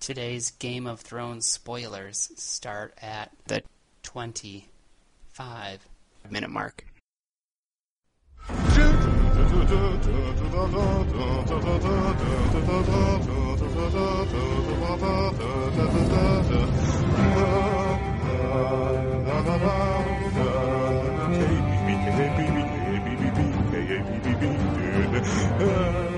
Today's Game of Thrones spoilers start at the 25 minute mark.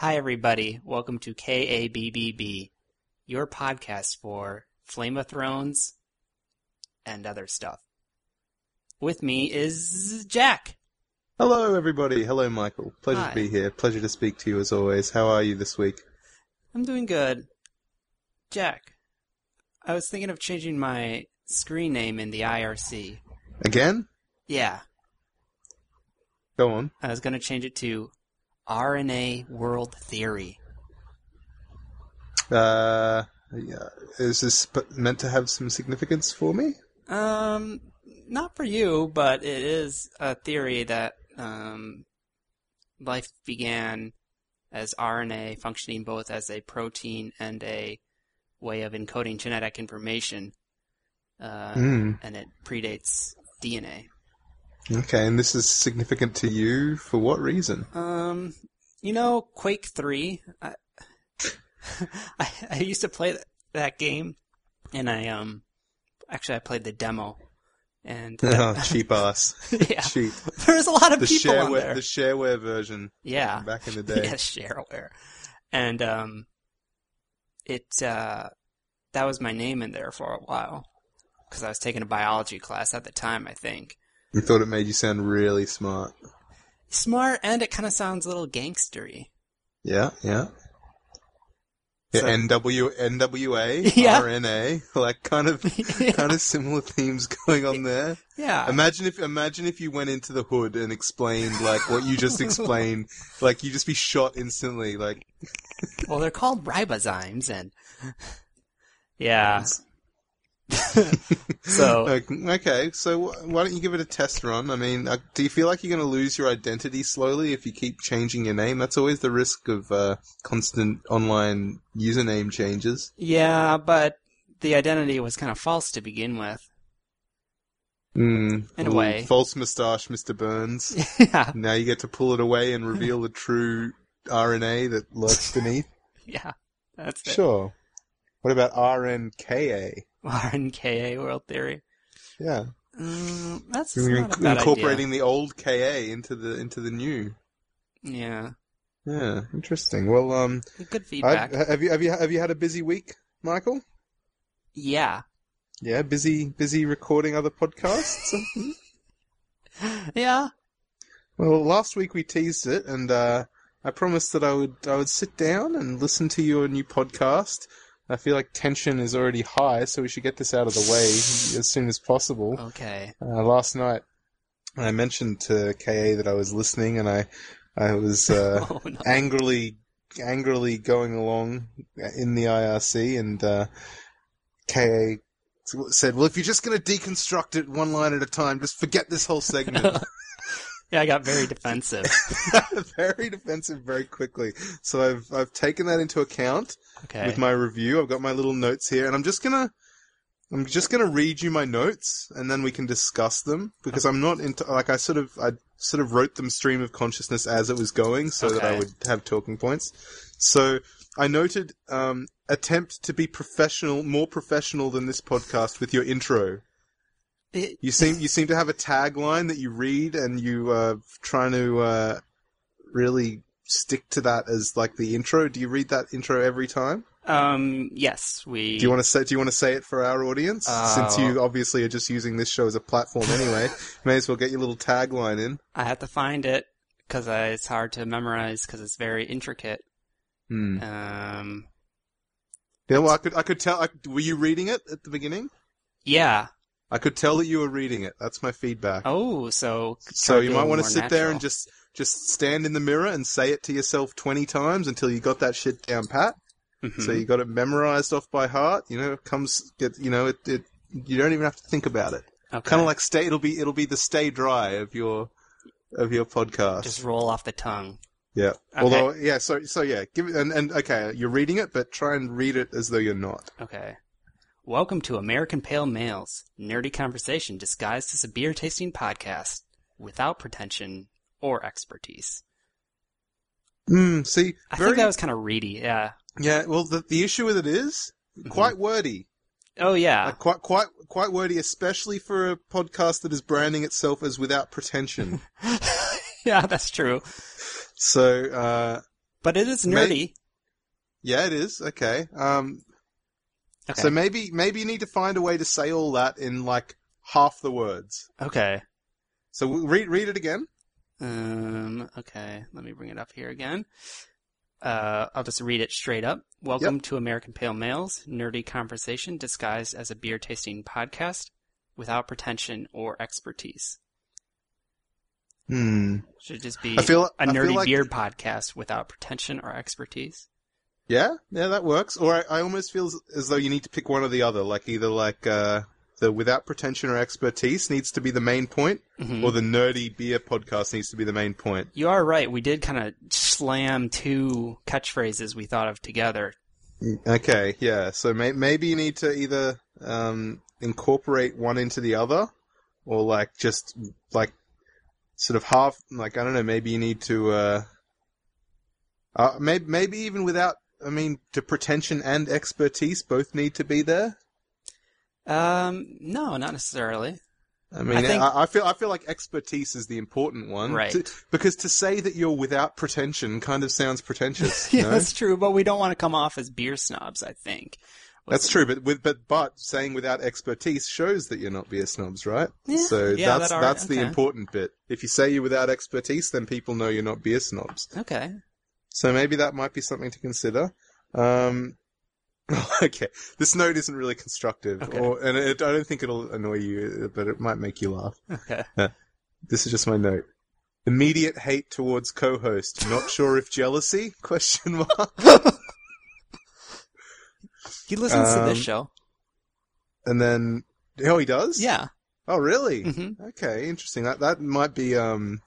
Hi, everybody. Welcome to KABBB, your podcast for Flame of Thrones and other stuff. With me is Jack. Hello, everybody. Hello, Michael. Pleasure Hi. to be here. Pleasure to speak to you as always. How are you this week? I'm doing good. Jack, I was thinking of changing my screen name in the IRC. Again? Yeah, Go on. I was going to change it to RNA World Theory. Uh, yeah, is this meant to have some significance for me? Um, not for you, but it is a theory that um, life began as RNA functioning both as a protein and a way of encoding genetic information, uh, Hmm. and it predates DNA. Okay, and this is significant to you for what reason? Um, you know, Quake Three. I, I, I used to play th- that game, and I um, actually I played the demo, and oh, cheap ass. yeah, Cheap. there's a lot of The people on shareware, there. the shareware version yeah, back in the day. yeah, shareware, and um, it uh, that was my name in there for a while because I was taking a biology class at the time. I think You thought it made you sound really smart. smart, and it kind of sounds a little gangstery. Yeah, yeah. Yeah, So- NW, NWA, Yeah. RNA, like kind of, kind of similar themes going on there. Yeah, Imagine if imagine if you went into the hood and explained like what you just explained, like you just be shot instantly. Like Well, they're called ribozymes, and yeah. so okay, so why don't you give it a test run? I mean, uh, do you feel like you're going to lose your identity slowly if you keep changing your name? That's always the risk of uh, constant online username changes. yeah, but the identity was kind of false to begin with. Mm, In a way. false moustache, Mr. Burns. yeah, now you get to pull it away and reveal the true RNA that lurks beneath. yeah, that's it. Sure. What about RNKA? RNKA World Theory. Yeah. Mm, that's You're not a bad incorporating the old KA into the into the new. Yeah. Yeah, interesting. Well, um, Yeah, good I, feedback. have you have you have you had a busy week, Michael? yeah, Yeah, busy busy recording other podcasts. yeah. well, last week we teased it, and uh, I promised that I would I would sit down and listen to your new podcast. I feel like tension is already high, so we should get this out of the way as soon as possible. Okay. Uh, last night, I mentioned to KA that I was listening, and I, I was uh, oh no. angrily, angrily going along in the IRC, and uh, KA said, "Well, if you're just going to deconstruct it one line at a time, just forget this whole segment." Yeah, I got very defensive. very defensive, very quickly. So I've I've taken that into account. Okay. with my review. I've got my little notes here, and I'm just gonna, I'm just gonna read you my notes, and then we can discuss them because I'm not into like I sort of I sort of wrote them stream of consciousness as it was going, so that I would have talking points. So I noted um, attempt to be professional, more professional than this podcast with your intro. It- You seem you seem to have a tagline that you read, and you are trying to uh, really stick to that as like the intro. Do you read that intro every time? um. Yes, we. Do you want to say? Do you want to say it for our audience? Since Uh, you obviously are just using this show as a platform anyway, may as well get your little tagline in. I have to find it because it's hard to memorize because it's very intricate. Hmm. Um. Yeah, well, I could, I could tell. I, were you reading it at the beginning? Yeah. I could tell that you were reading it. That's my feedback. Oh, so. so you might want to sit there and just, just stand in the mirror and say it to yourself twenty times until you got that shit down pat. Mhm. So you got it memorized off by heart. You know, it comes get. You know, it. it you don't even have to think about it. okay. Kind of like stay. It'll be. It'll be the stay dry of your, of your podcast. just roll off the tongue. Yeah. Okay. Although, yeah. So, so yeah. Give it and, and okay, you're reading it, but try and read it as though you're not. Okay. Welcome to American Pale Males, nerdy conversation disguised as a beer tasting podcast without pretension or expertise. Hmm. See, I very, think that was kind of reedy, yeah. yeah. Well, the the issue with it is quite wordy. Oh yeah. Like, quite, quite, quite wordy, especially for a podcast that is branding itself as without pretension. yeah, that's true. so, uh, But it is May- nerdy. yeah, it is okay. Um, Okay. so maybe, maybe you need to find a way to say all that in like half the words. okay. So read, read it again. Um, okay, let me bring it up here again. Uh, I'll just read it straight up. Welcome to American Pale Males, nerdy conversation disguised as a beer tasting podcast without pretension or expertise. Hmm. Should just be I feel- a nerdy like- beer podcast without pretension or expertise. Yeah, yeah, that works. Or I, I almost feel as- as though you need to pick one or the other. Like either like uh, the without pretension or expertise needs to be the main point, Mhm. or the nerdy beer podcast needs to be the main point. You are right. We did kind of slam two catchphrases we thought of together. Okay, yeah. So may- maybe you need to either um, incorporate one into the other, or like just like sort of half. Like I don't know. Maybe you need to. Uh, uh, maybe maybe even without. I mean, to pretension and expertise both need to be there. Um, no, not necessarily. I mean, I, think- I, feel I feel like expertise is the important one, Right. To- because to say that you're without pretension kind of sounds pretentious. yeah, no? that's true, but we don't want to come off as beer snobs, I think. That's true, but with but but saying without expertise shows that you're not beer snobs, right? Yeah, so yeah, that's that are- that's the important bit. If you say you're without expertise, then people know you're not beer snobs. Okay. So maybe that might be something to consider. Um, okay, this note isn't really constructive, Okay. or and it, I don't think it'll annoy you, but it might make you laugh. Okay. This is just my note. Immediate hate towards co-host. Not sure if jealousy? Question mark. He listens to this Um, show. And then, oh, he does. Yeah. Oh, really? hmm Okay, interesting. That that might be um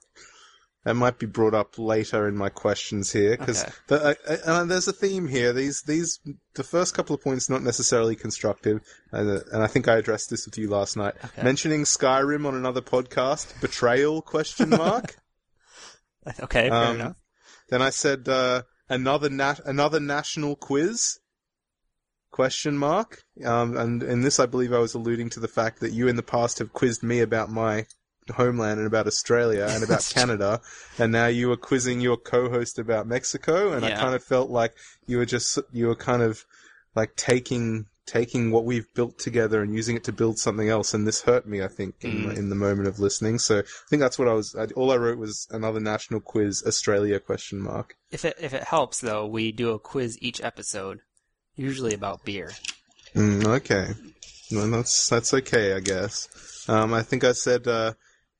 that might be brought up later in my questions here because Okay. the, uh, uh, uh, there's a theme here. These these the first couple of points not necessarily constructive, and, uh, and I think I addressed this with you last night. Okay. Mentioning Skyrim on another podcast, betrayal? Question mark. Okay, fair Um, enough. Then I said uh, another nat- another national quiz. Question mark. Um, and in this, I believe I was alluding to the fact that you in the past have quizzed me about my homeland and about Australia and about Canada, and now you were quizzing your co-host about Mexico, and I Yeah. kind of felt like you were just you were kind of like taking taking what we've built together and using it to build something else, and this hurt me. I think in, Mm. in the moment of listening. So I think that's what I was. I, all I wrote was another national quiz, Australia question mark. If it if it helps though, we do a quiz each episode, usually about beer. Mm, okay, well, that's that's okay, I guess. Um, I think I said uh,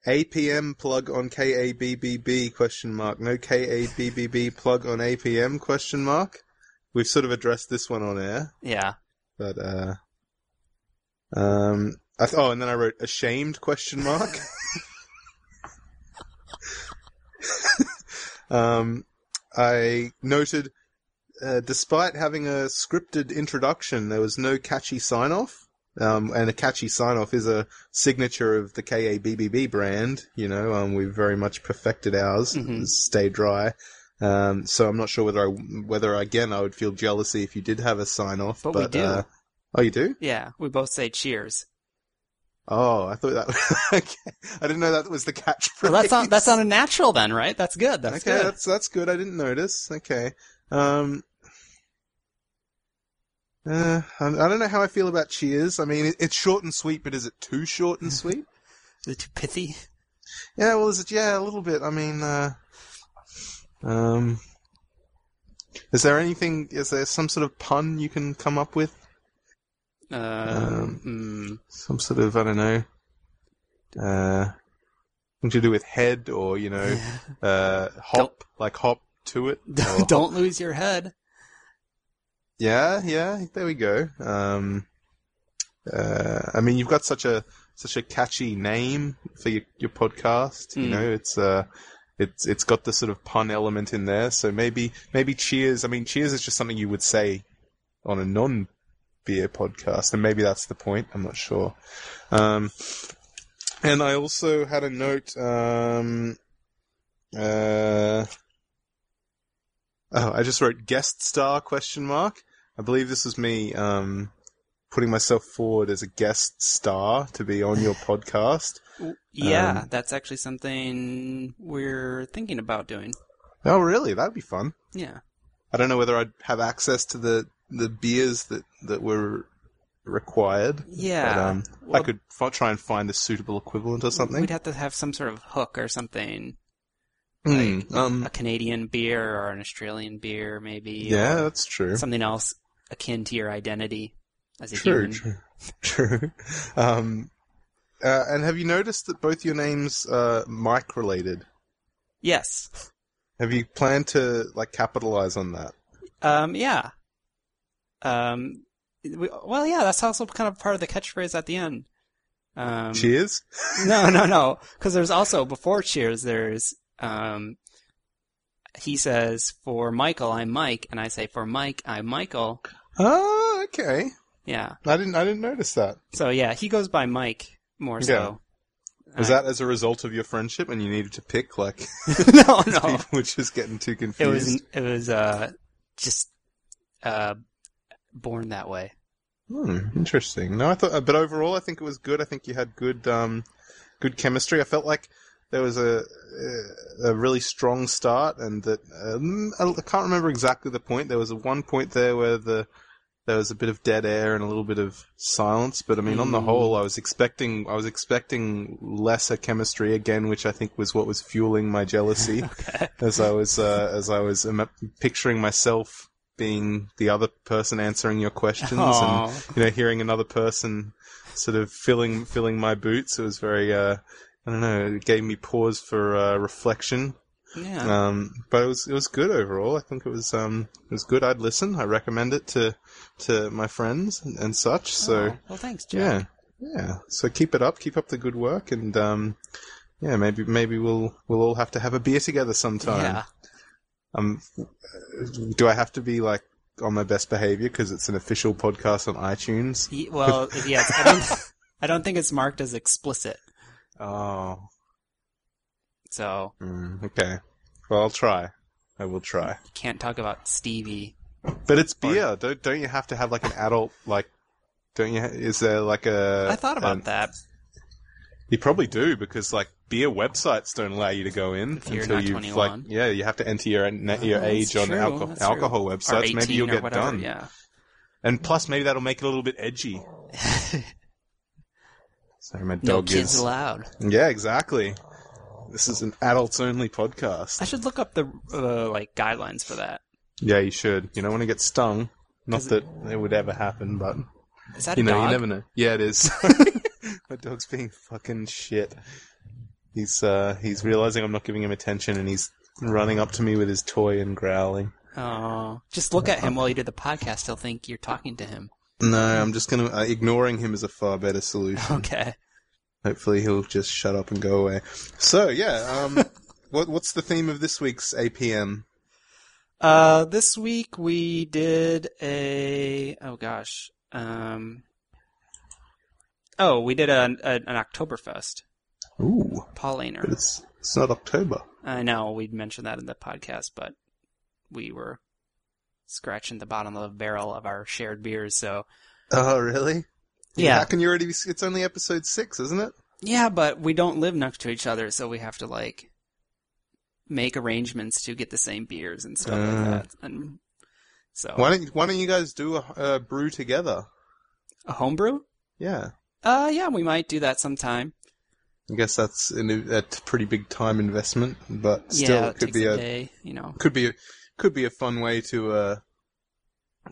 APM plug on KABBB question mark. No KABBB plug on APM question mark. We've sort of addressed this one on air, Yeah. but uh, um, I th- oh, and then I wrote ashamed question mark. um, I noted uh, despite having a scripted introduction, there was no catchy sign off. Um, and a catchy sign off is a signature of the KABBB brand. You know, um, we've very much perfected ours. Mhm. Stay dry. Um, so I'm not sure whether I, whether again I would feel jealousy if you did have a sign off. But But, we do. Uh, oh, you do? Yeah. We both say cheers. Oh, I thought that. okay. I didn't know that was the catchphrase. Well, that's not that's not a natural then, right? That's good. That's okay, good. that's that's good. I didn't notice. Okay. Um. Uh, I don't know how I feel about Cheers. I mean, it's short and sweet, but is it too short and sweet? Is it too pithy? yeah, well, is it? Yeah, a little bit. I mean, uh, um, is there anything? Is there some sort of pun you can come up with? Um, mm, Some sort of I don't know. Uh, something to do with head, or you know, uh, hop, like hop to it. hop don't lose your head. Yeah, yeah, there we go. Um, uh, I mean, you've got such a such a catchy name for your, your podcast. You Mm. know, it's uh, it's it's got the sort of pun element in there. So maybe maybe Cheers. I mean, Cheers is just something you would say on a non beer podcast, and maybe that's the point. I'm not sure. Um, and I also had a note. Um, uh, oh, I just wrote guest star question mark. I believe this was me um, putting myself forward as a guest star to be on your podcast. Yeah, Um, that's actually something we're thinking about doing. Oh, really? That'd be fun. Yeah. I don't know whether I'd have access to the, the beers that, that were required. Yeah. But, um, I could f- try and find a suitable equivalent or something. We'd have to have some sort of hook or something. Like um, a Canadian beer or an Australian beer, maybe. yeah, that's true. something else akin to your identity as a True, human. true, true. Um, uh, and have you noticed that both your names are Mike related? Yes. Have you planned to like capitalize on that? Um, yeah. Um, we, well, yeah, that's also kind of part of the catchphrase at the end. Um, Cheers. no, no, no. Because there's also before Cheers, there's um, he says for Michael, I'm Mike, and I say for Mike, I'm Michael. Oh, okay. Yeah. I didn't. I didn't notice that. So yeah, he goes by Mike more so. Was I- that as a result of your friendship, and you needed to pick like no, no. people were just getting too confused. It was it was uh just uh born that way. Hmm, interesting. No, I thought, but overall, I think it was good. I think you had good, um, good chemistry. I felt like there was a a really strong start, and that um, I can't remember exactly the point. There was a one point there where the there was a bit of dead air and a little bit of silence. But I mean, on the Mm. whole, I was expecting I was expecting lesser chemistry again, which I think was what was fueling my jealousy Okay. as I was uh, as I was um, picturing myself being the other person answering your questions and you know hearing another person sort of filling filling my boots. It was very uh, I don't know. It gave me pause for uh, reflection. Yeah. Um, but it was it was good overall. I think it was um, it was good. I'd listen. I recommend it to to my friends and, and such. So. Oh, well, thanks, Jack. Yeah, yeah. So keep it up, keep up the good work, and um, yeah, maybe maybe we'll we'll all have to have a beer together sometime. Yeah. Um, do I have to be like on my best behavior because it's an official podcast on iTunes? Well, yes. I don't. I don't think it's marked as explicit. Oh, So mm, okay. Well, I'll try. I will try. you can't talk about Stevie. But it's beer. Don't don't you have to have like an adult like? Don't you? ha- Is there like a? I thought about an- that. You probably do because like beer websites don't allow you to go in If you're until not you've 21. like yeah you have to enter your your Oh, age that's on true, alcohol that's true. alcohol Or websites. 18 Maybe you'll or get whatever, done. Yeah. And plus maybe that'll make it a little bit edgy. Sorry, my No dog kids is. allowed. Yeah, exactly. This is an adults only podcast. I should look up the uh, like guidelines for that. Yeah, you should. You don't want to get stung. Not Is that it would ever happen, but Is that you a know, dog? you never know. Yeah, it is. My dog's being fucking shit. He's uh he's realizing I'm not giving him attention and he's running up to me with his toy and growling. Oh, just look at him while you do the podcast. He'll think you're talking to him. No, I'm just gonna uh, ignoring him is a far better solution. Okay. Hopefully he'll just shut up and go away. So yeah, um what what's the theme of this week's APM? Uh, this week we did a oh gosh, um, oh we did a, a an Oktoberfest. Ooh, Paul but it's it's not October. I know we'd mentioned that in the podcast, but we were scratching the bottom of the barrel of our shared beers. So Oh, really? Yeah. How can you already be? It's only episode six, isn't it? yeah, but we don't live next to each other, so we have to like make arrangements to get the same beers and stuff Uh. like that. And so Why don't Why don't you guys do a, a brew together? a homebrew? Yeah, Uh, yeah, we might do that sometime. I guess that's an, a pretty big time investment, but still, yeah, it could be a, day, you know. could be a, could be a fun way to uh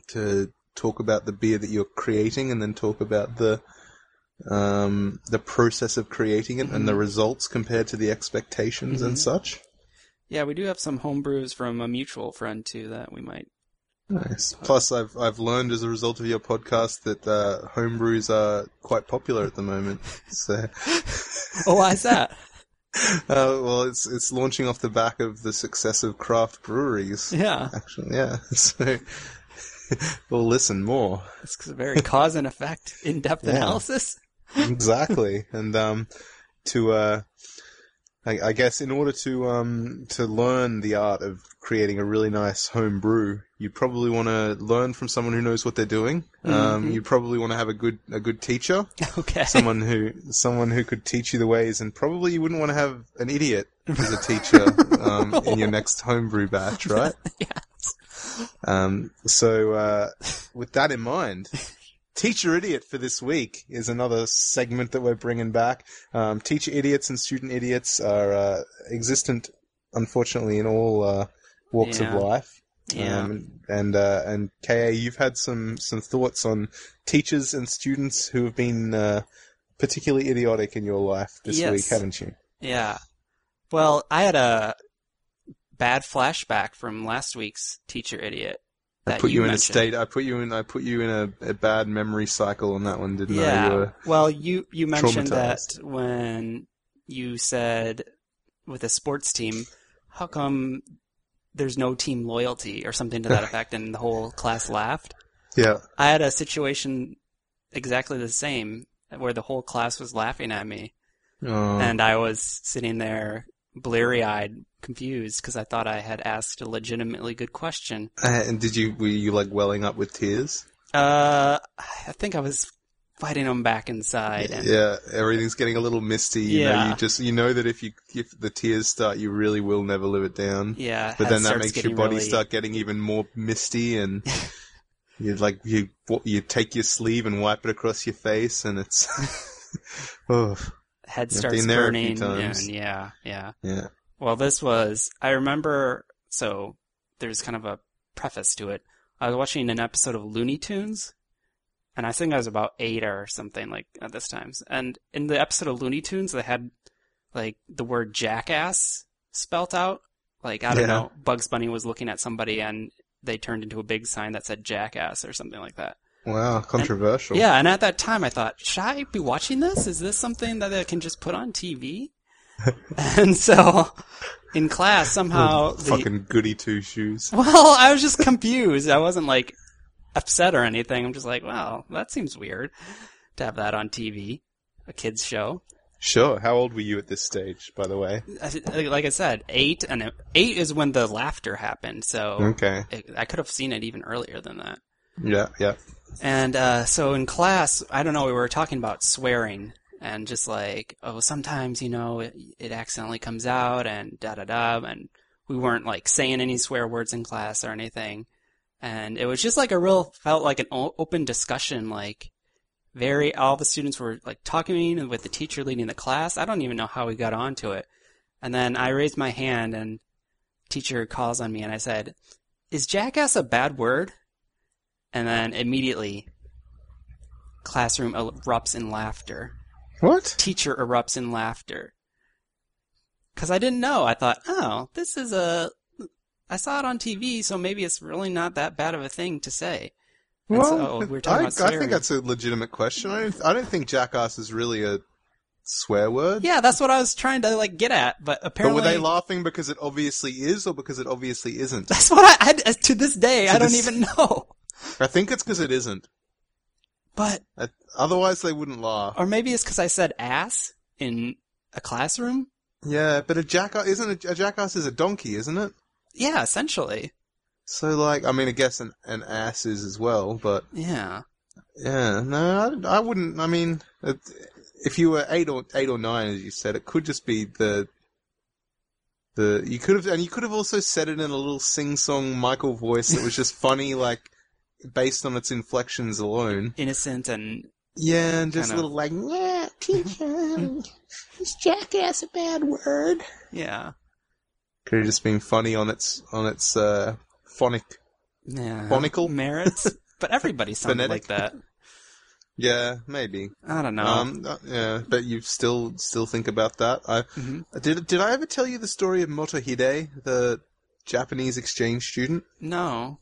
to talk about the beer that you're creating, and then talk about the um the process of creating it and the results compared to the expectations and Mhm. such. Yeah, we do have some homebrews from a mutual friend too that we might. Nice. Plus, I've I've learned as a result of your podcast that uh, homebrews are quite popular at the moment. So, Oh, why is that? Uh, well, it's it's launching off the back of the success of craft breweries. Yeah, Actually, yeah. So we'll listen more. it's a very cause and effect, in-depth Yeah. analysis. exactly. and um, to uh, I, I guess in order to um to learn the art of creating a really nice home brew, you probably want to learn from someone who knows what they're doing. Um, you probably want to have a good a good teacher, Okay. someone who someone who could teach you the ways, and probably you wouldn't want to have an idiot as a teacher um, in your next homebrew batch, right? yes. Um, so, uh, with that in mind, Teacher Idiot for this week is another segment that we're bringing back. Um, teacher idiots and student idiots are uh, existent, unfortunately, in all uh, walks Yeah. of life. Yeah. Um, and uh, and Ka, you've had some some thoughts on teachers and students who have been uh, particularly idiotic in your life this Yes. week, haven't you? Yeah. Well, I had a bad flashback from last week's teacher idiot. I put you, in mentioned. a state. I put you in. I put you in a, a bad memory cycle on that one, didn't I? Yeah. You Well, you you mentioned that when you said with a sports team, how come there's no team loyalty or something to that effect, and the whole class laughed. yeah. I had a situation exactly the same where the whole class was laughing at me, Oh. and I was sitting there bleary-eyed, confused because I thought I had asked a legitimately good question. Uh, and did you were you like welling up with tears? Uh, I think I was fighting them back inside, and Yeah, everything's getting a little misty. You know, Yeah. you just you know that if you if the tears start, you really will never live it down. yeah, But then that makes your body really- start getting even more misty, and you like you you take your sleeve and wipe it across your face, and it's oh head starts been there a few burning, and yeah, yeah. yeah. Well, this was, I remember, so there's kind of a preface to it. I was watching an episode of Looney Tunes, and I think I was about eight or something like at this time. And in the episode of Looney Tunes, they had like the word jackass spelt out. Like, I don't Yeah. know, Bugs Bunny was looking at somebody and they turned into a big sign that said jackass or something like that. Wow, controversial. Yeah, and at that time I thought, should I be watching this? Is this something that I can just put on TV? and so, in class, somehow, the, fucking goody two shoes. well, I was just confused. I wasn't like upset or anything. I'm just like, wow, that seems weird to have that on TV, a kids show. Sure. How old were you at this stage, by the way? Like I said, eight, and eight is when the laughter happened. So Okay. it, I could have seen it even earlier than that. Yeah, yeah. And uh, so in class, I don't know, we were talking about swearing and just like, oh, sometimes, you know, it, it accidentally comes out and da da da. And we weren't like saying any swear words in class or anything. And it was just like a real, felt like an open discussion, like very, all the students were like talking with the teacher leading the class. I don't even know how we got onto it. And then I raised my hand and teacher calls on me and I said, is jackass a bad word? And then immediately, classroom erupts in laughter. What? Teacher erupts in laughter. Because I didn't know. I thought, oh, this is a. I saw it on TV, so maybe it's really not that bad of a thing to say. And Well, so we were talking I, about I think that's a legitimate question. I don't, I don't think jackass is really a swear word. Yeah, that's what I was trying to like get at, but But apparently were they laughing because it obviously is, or because it obviously isn't? that's what I, I to this day I don't this- even know. I think it's because it isn't. But Uh, Otherwise, they wouldn't laugh. or maybe it's because I said ass in a classroom. Yeah, but a jackass isn't a, a jackass is a donkey, isn't it? Yeah, essentially. So, like, I mean, I guess an, an ass is as well, but Yeah. yeah, no, I, I wouldn't. I mean, it, if you were eight or eight or nine, as you said, it could just be the the you could have, and you could have also said it in a little sing-song Michael voice that was just funny, like based on its inflections alone. Innocent and Yeah, and just a Kind little like, yeah, teacher, is jackass a bad word? yeah. Could have just been funny on its on its uh, phonic. Yeah. Phonical? merits. But everybody sounded Phonetic? like that. Yeah, maybe. I don't know. Um, uh, yeah, but you still still think about that. I Mhm. did. Did I ever tell you the story of Motohide, the Japanese exchange student? no.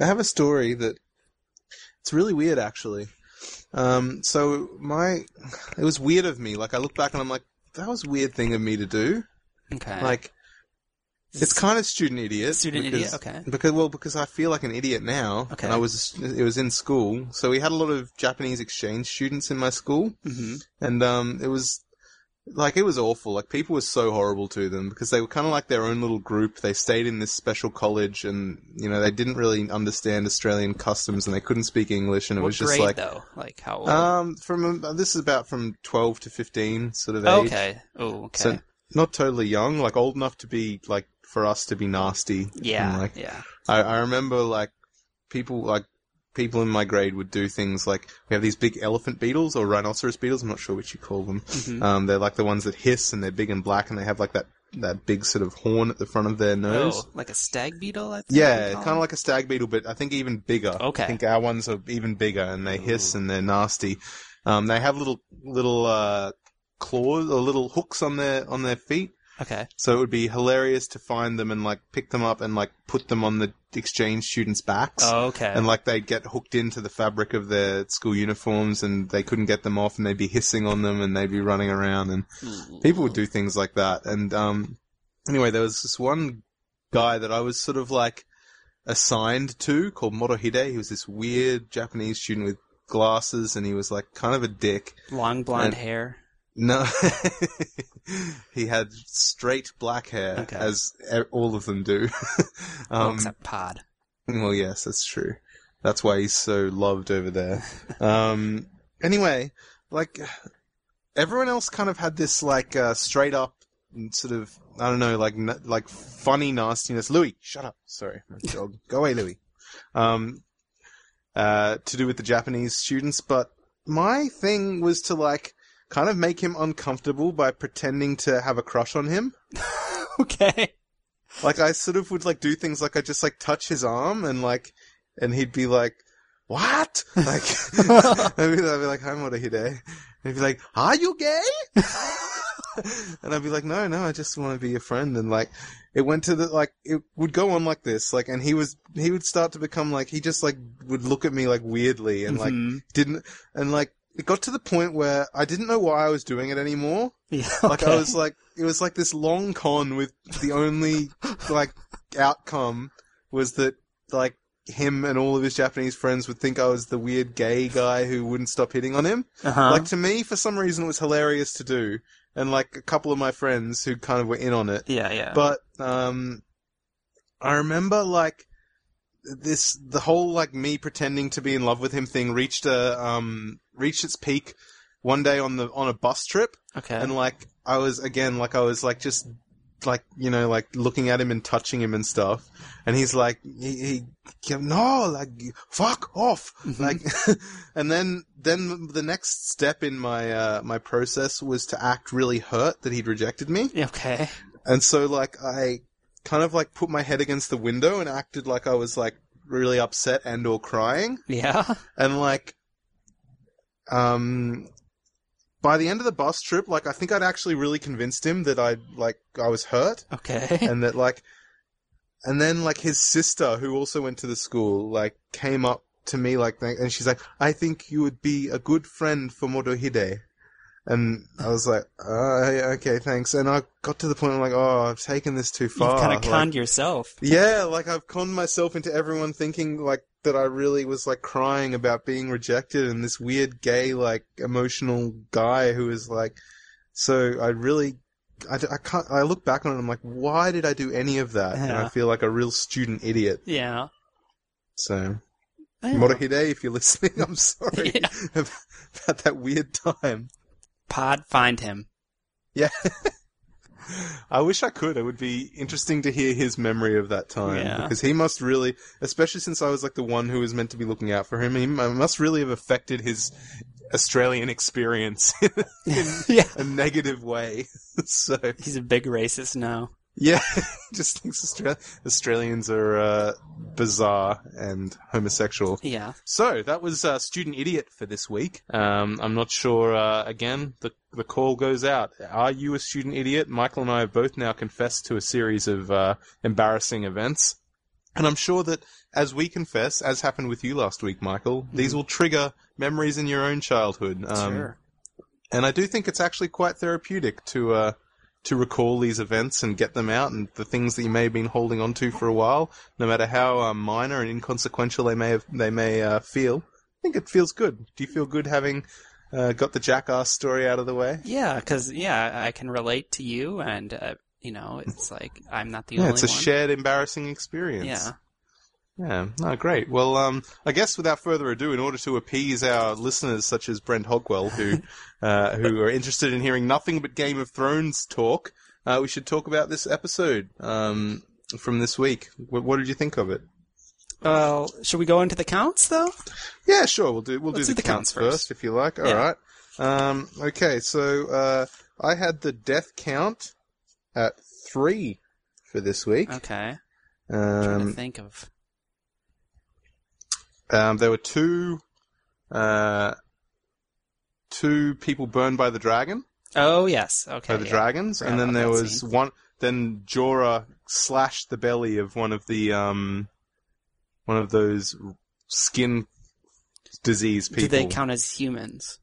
I have a story that it's really weird, actually. Um, so my it was weird of me. Like I look back and I'm like, that was a weird thing of me to do. Okay. Like, it's kind of student idiot. Student because, idiot, okay. Because well, because I feel like an idiot now. Okay. And I was it was in school, so we had a lot of Japanese exchange students in my school, hmm and um, it was like it was awful. Like people were so horrible to them because they were kind of like their own little group. They stayed in this special college, and you know they didn't really understand Australian customs, and they couldn't speak English, and it What was just grade like. though? Like how old? Um, from this is about from twelve to fifteen, sort of age. okay. Oh, okay. So not totally young, like old enough to be like for us to be nasty. yeah. And, like yeah. I, I remember like people like people in my grade would do things like we have these big elephant beetles or rhinoceros beetles. I'm not sure which you call them. Mhm. Um, they're like the ones that hiss and they're big and black and they have like that that big sort of horn at the front of their nose. Oh, like a stag beetle? I think Yeah, kind of like a stag beetle, but I think even bigger. Okay. I think our ones are even bigger, and they hiss and they're nasty. Um, they have little little uh, claws or little hooks on their on their feet, Okay. so it would be hilarious to find them and like pick them up and like put them on the exchange students' backs. Oh, okay. And like they'd get hooked into the fabric of their school uniforms, and they couldn't get them off, and they'd be hissing on them, and they'd be running around, and people would do things like that. And um, anyway, there was this one guy that I was sort of like assigned to called Morohide. He was this weird Japanese student with glasses, and he was like kind of a dick. long blonde and- hair. No, he had straight black hair, Okay. as e- all of them do. um, except Pod. well, yes, that's true. That's why he's so loved over there. um, anyway, like everyone else kind of had this like uh, straight up sort of I don't know like n- like funny nastiness. Louis, shut up. Sorry, my dog. Go away, Louis. Um, uh, to do with the Japanese students, but my thing was to like kind of make him uncomfortable by pretending to have a crush on him. okay. Like I sort of would like do things like I just like touch his arm and like, and he'd be like, "What?" Like I'd, be, like, I'd be like, "Hi, Morihide," and he'd be like, "Are you gay?" and I'd be like, "No, no, I just want to be your friend." And like, it went to the like it would go on like this, like, and he was he would start to become like he just like would look at me like weirdly and like Mhm. didn't and like it got to the point where I didn't know why I was doing it anymore. Yeah. Like. I was like, it was like this long con with the only like outcome was that like him and all of his Japanese friends would think I was the weird gay guy who wouldn't stop hitting on him. Uh-huh. Like to me, for some reason, it was hilarious to do, and like a couple of my friends who kind of were in on it. yeah, yeah. But um, I remember like this the whole like me pretending to be in love with him thing reached a um reached its peak one day on the on a bus trip okay. and like I was again like I was like just like you know like looking at him and touching him and stuff and he's like he, he no like fuck off Mhm. like and then then the next step in my uh my process was to act really hurt that he'd rejected me okay. and so like I kind of like put my head against the window and acted like I was like really upset and or crying Yeah. and like um by the end of the bus trip like I think I'd actually really convinced him that I like I was hurt Okay. and that like and then like his sister who also went to the school like came up to me like and she's like I think you would be a good friend for Motohide and I was like uh, okay thanks and I got to the point where I'm like oh I've taken this too far You've kind of Like, conned yourself. yeah, like I've conned myself into everyone thinking like that I really was like crying about being rejected and this weird gay like emotional guy who is like so I really I, I can't I look back on it and I'm like why did I do any of that and I feel like a real student idiot Yeah. so Yeah. Morohide if you're listening I'm sorry Yeah. about that weird time Pod, find him. yeah I wish I could. It would be interesting to hear his memory of that time Yeah. because he must really, especially since I was like the one who was meant to be looking out for him, he must really have affected his Australian experience in yeah. a negative way. so He's a big racist now. Yeah, just thinks Austra- Australians are uh, bizarre and homosexual. Yeah. So that was uh, student idiot for this week. Um, I'm not sure. Uh, again, the the call goes out. Are you a student idiot? Michael and I have both now confessed to a series of uh, embarrassing events, and I'm sure that as we confess, as happened with you last week, Michael, these will trigger memories in your own childhood. Um, sure. and I do think it's actually quite therapeutic to uh, to recall these events and get them out and the things that you may have been holding on to for a while, no matter how uh, minor and inconsequential they may have, they may uh, feel. I think it feels good. Do you feel good having uh, got the jackass story out of the way? Yeah, because yeah, I can relate to you, and uh, you know, it's like I'm not the Yeah, only it's a one. shared embarrassing experience. Yeah. Yeah, no, great. Well, um, I guess without further ado, in order to appease our listeners, such as Brent Hogwell, who uh, who are interested in hearing nothing but Game of Thrones talk, uh, we should talk about this episode um, from this week. What, what did you think of it? Well, should we go into the counts though? Yeah, sure. We'll do we'll Let's do do the, the counts, counts first. first. if you like. All Yeah. right. Um, okay, so uh, I had the death count at three for this week. Okay. I'm trying to Um, think of. Um, there were two, uh, two people burned by the dragon, Oh yes. Okay. by the yeah. dragons, Forgot and then there was scene. one. Then Jorah slashed the belly of one of the um, one of those skin disease people. Do they count as humans?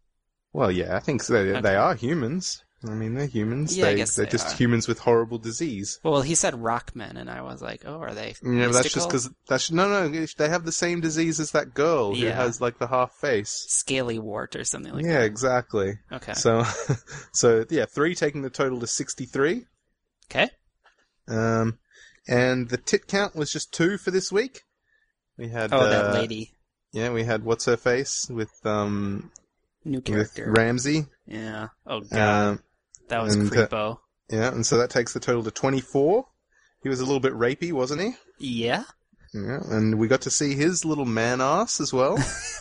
Well, yeah, I think so. They, Okay. they are humans. I mean, they're humans. Yeah, I they, guess they're they just are. humans with horrible disease. Well, he said rockmen, and I was like, oh, are they? You know, that's just because that's no, no. They have the same disease as that girl who has like the half face. scaly wart or something like yeah, that. Yeah, exactly. Okay. So, so yeah, three taking the total to sixty-three. Okay. Um, and the tit count was just two for this week. We had Oh, uh, that lady, Yeah, we had what's her face with um new with character. Ramsay. yeah. Oh god, Um, that was and, uh, creepo. yeah, and so that takes the total to twenty-four. He was a little bit rapey, wasn't he? Yeah. Yeah, and we got to see his little man ass as well,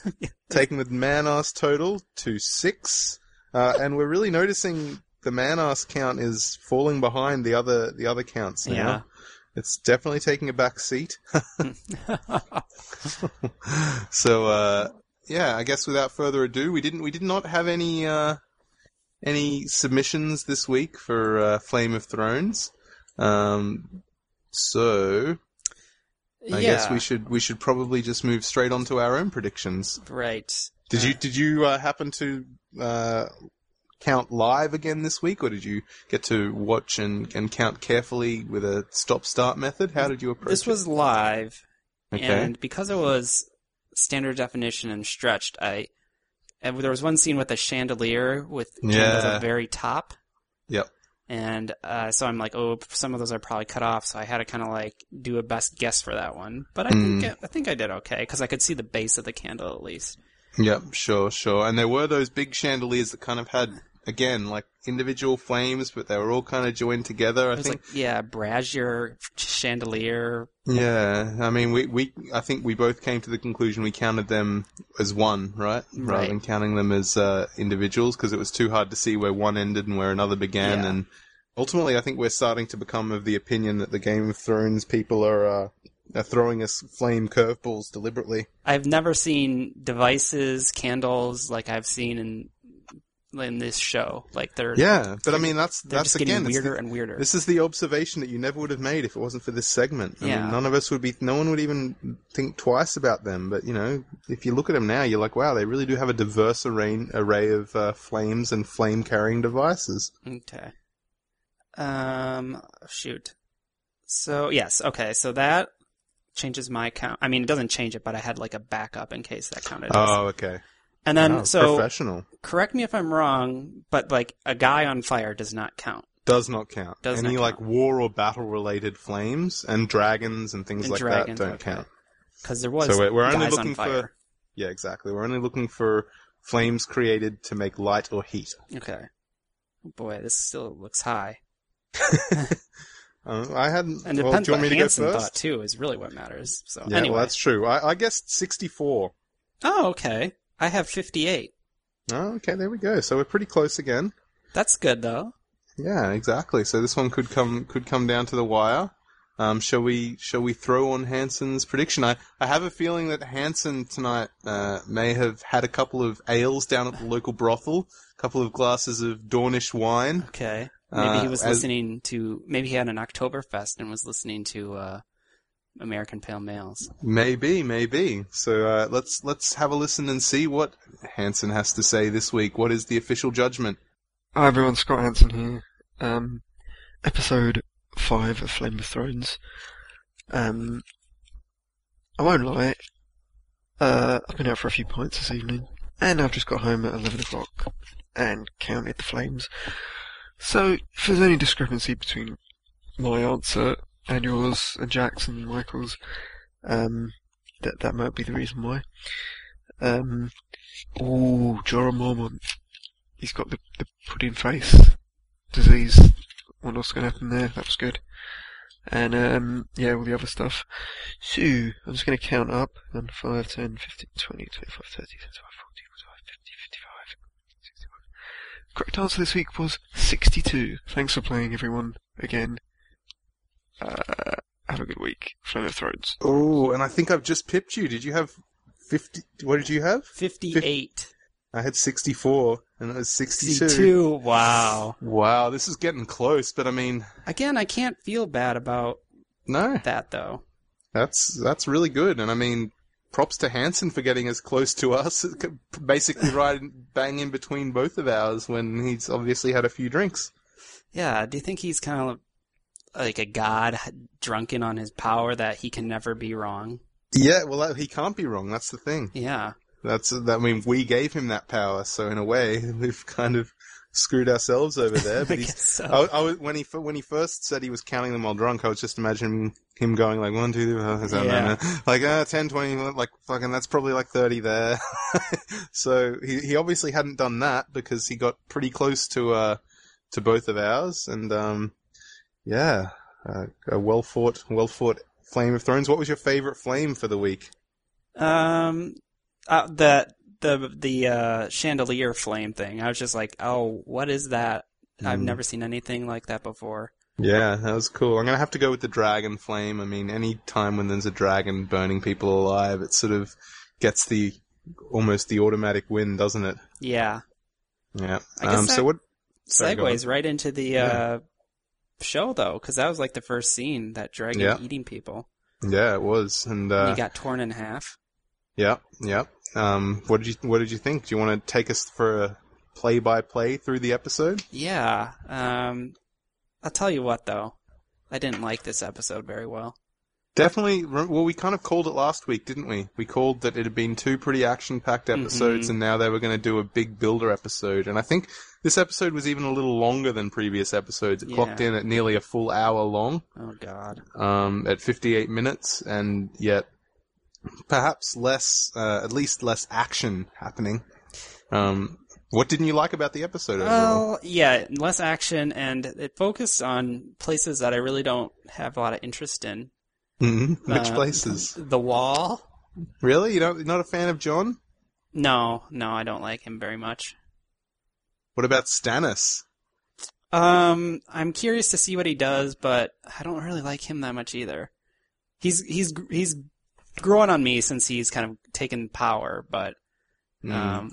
taking the man ass total to six. Uh, and we're really noticing the man ass count is falling behind the other the other counts now. Yeah. It's definitely taking a back seat. so uh, yeah, I guess without further ado, we didn't we did not have any uh, any submissions this week for uh, Flame of Thrones. Um, so I yeah. guess we should we should probably just move straight on to our own predictions. Right. Did Uh, you did you uh, happen to uh, count live again this week, or did you get to watch and, and count carefully with a stop start method? How did you approach This was live. Okay. and because it was standard definition and stretched, I and there was one scene with a chandelier with candles Yeah. at the very top, Yep. and uh, so I'm like, oh, some of those are probably cut off. So I had to kind of like do a best guess for that one, but I Mm. think I think I did okay because I could see the base of the candle at least. Yep. Sure. Sure. And there were those big chandeliers that kind of had again like individual flames, but they were all kind of joined together. I It was think. like yeah, brazier chandelier. Yeah, I mean, we, we, I think we both came to the conclusion we counted them as one, right? Rather Right. than counting them as uh, individuals, because it was too hard to see where one ended and where another began. Yeah. And ultimately, I think we're starting to become of the opinion that the Game of Thrones people are, uh, are throwing us flame curveballs deliberately. I've never seen devices, candles like I've seen in in this show. Like they're Yeah, but I mean, that's that's again, weirder the- and weirder. This is the observation that you never would have made if it wasn't for this segment. I Yeah. mean, none of us would be, no one would even think twice about them. But, you know, if you look at them now, you're like, wow, they really do have a diverse array, array of uh, flames and flame carrying devices. Okay. Um, shoot. So yes, okay. So that changes my count. I mean, it doesn't change it, but I had like a backup in case that counted. as- Oh, okay. And then Wow, so professional correct me if I'm wrong, but like a guy on fire does not count. does not count. Does Any not like count. war or battle related flames and dragons and things And like dragons, that don't okay. count. Because there was So we're- we're only looking on for- Yeah, exactly. We're only looking for flames created to make light or heat. Okay. Oh boy, this still looks high. Uh, I hadn't. And well, depends do you want me what to go first? thought too is really what matters. So Yeah, anyway. well, that's true. I, I guessed 64. Oh, okay. I have 58. Oh, okay, there we go. So we're pretty close again. That's good though. Yeah, exactly. So this one could come could come down to the wire. Um, shall we shall we throw on Hanson's prediction? I, I have a feeling that Hanson tonight uh, may have had a couple of ales down at the local brothel, a couple of glasses of Dornish wine. Okay. Maybe he Uh, was as- listening to, maybe he had an Oktoberfest and was listening to, uh, American pale males. Maybe, maybe. So uh, let's let's have a listen and see what Hanson has to say this week. What is the official judgment? Hi everyone, Scott Hanson here. Um, episode 5 of Flame of Thrones. Um, I won't lie, uh, I've been out for a few pints this evening, and I've just got home at 11 o'clock and counted the flames. So, if there's any discrepancy between my answer and yours and Jackson and Michael's, um, that, that might be the reason why. Um, ooh, Jorah Mormont. He's got the, the pudding face disease. What else going happen there. That was good. And, um, yeah, all the other stuff. So, I'm just going to count up. 1, 5, 10, 15, 20, 25, 30, 35, 40, 45, 50, 55, 65. Correct answer this week was 62. Thanks for playing, everyone, again. Uh, have a good week. Flame of Thrones. Oh, and I think I've just pipped you. Did you have fifty? What did you have? 58. I had sixty-four, and it was sixty-two. 62. Wow. Wow, this is getting close. But I mean, Again, I can't feel bad about no, that though. that's that's really good. And I mean, props to Hanson for getting as close to us, basically right bang in between both of ours when he's obviously had a few drinks. Yeah, do you think he's kind of like a god drunken on his power that he can never be wrong? Yeah, well, he can't be wrong. That's the thing. Yeah. That's that. I mean, we gave him that power, so in a way, we've kind of screwed ourselves over there. I But he's guess so. I, I when he when he first said he was counting them while drunk, I was just imagining him going like one, two, three, four, five, Yeah. six, like uh, 10, 20, like fucking that's probably like thirty there. so he he obviously hadn't done that because he got pretty close to uh to both of ours, and um yeah, uh, a well fought well fought Flame of Thrones. What was your favorite flame for the week? Um, uh, the the the uh, chandelier flame thing. I was just like, oh, what is that? I've Mm. never seen anything like that before. Yeah, that was cool. I'm gonna have to go with the dragon flame. I mean, any time when there's a dragon burning people alive, it sort of gets the almost the automatic win, doesn't it? Yeah, Yeah. I guess Um, so what? Sorry, segues right into the Yeah. uh, show though, because that was like the first scene that dragon Yeah. eating people. Yeah, it was, and and uh, he got torn in half. yeah, yeah. Um, what did you What did you think? Do you want to take us for a play by play through the episode? Yeah. Um, I'll tell you what though, I didn't like this episode very well. Definitely. Well, we kind of called it last week, didn't we? We called that it had been two pretty action-packed episodes, Mhm. and now they were going to do a big builder episode. And I think this episode was even a little longer than previous episodes. It clocked in at nearly a full hour long, Oh God. um, at 58 minutes, and yet perhaps less, uh, at least less action happening. Um, what didn't you like about the episode overall? Well, yeah, less action, and it focused on places that I really don't have a lot of interest in. Mhm. Which Uh, places? The Wall. Really? You don't? You're not a fan of Jon? No, no, I don't like him very much. What about Stannis? Um, I'm curious to see what he does, but I don't really like him that much either. He's he's he's growing on me since he's kind of taken power, but Mm. um,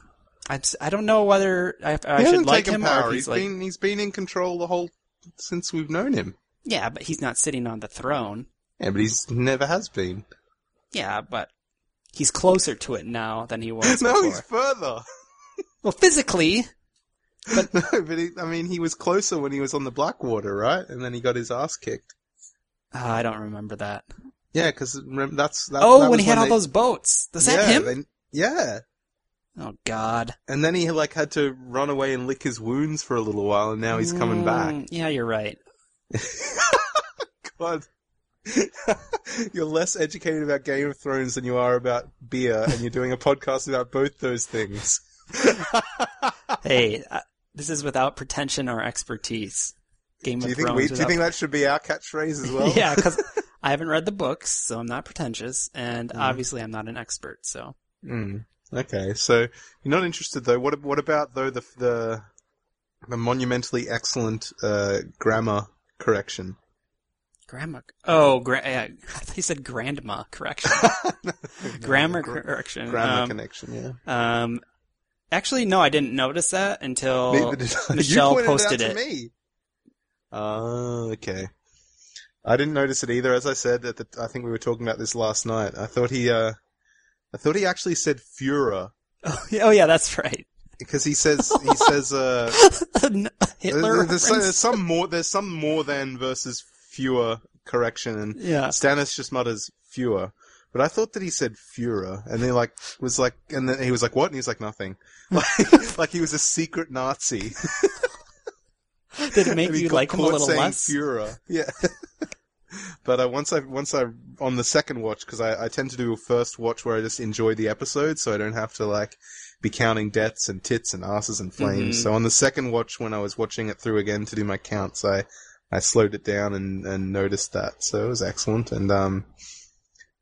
I I don't know whether I, I should like him power. or if He's he's like been he's been in control the whole since we've known him. yeah, but he's not sitting on the throne. Yeah, but he's never has been. Yeah, but he's closer to it now than he was no, before. he's further. Well, physically, no, but he, I mean, he was closer when he was on the Blackwater, right? And then he got his ass kicked. uh, I don't remember that. Yeah, because that's that, oh, that when he had all they- those boats. Was that yeah, him? they- yeah, Oh God. and then he like had to run away and lick his wounds for a little while, and now he's coming back. Mm, Yeah, you're right. God. you're less educated about Game of Thrones than you are about beer, and you're doing a podcast about both those things. hey, this is without pretension or expertise. Game Do of you think Thrones. we, do you think that should be our catchphrase as well? yeah, because I haven't read the books, so I'm not pretentious, and Mm. obviously I'm not an expert. So Mm. Okay, so you're not interested though. What what about though the the the monumentally excellent uh, grammar correction? grandma. Oh, gra- yeah, I thought you said grandma. Correction. Grammar Gra- correction. grammar um, connection. Yeah. um, actually, no, I didn't notice that until Neither did I. Michelle you posted it. Out it. to me. Oh, okay. I didn't notice it either. As I said, at the, I think we were talking about this last night. I thought he, uh, I thought he actually said Führer Oh yeah, oh, yeah that's right. because he says he says uh, Hitler. there's, there's, some, reference? there's some more there's some more than versus fewer correction, and Yeah. Stannis just mutters fewer. But I thought that he said Führer, and he like was like, and then he was like, "What?" And he's like, "Nothing." Like, like he was a secret Nazi. Did it make you like him a little less? Führer. Yeah. but uh, once I once I on the second watch because I, I tend to do a first watch where I just enjoy the episode, so I don't have to like be counting deaths and tits and asses and flames. Mhm. So on the second watch, when I was watching it through again to do my counts, I I slowed it down and and noticed that. So it was excellent. And um,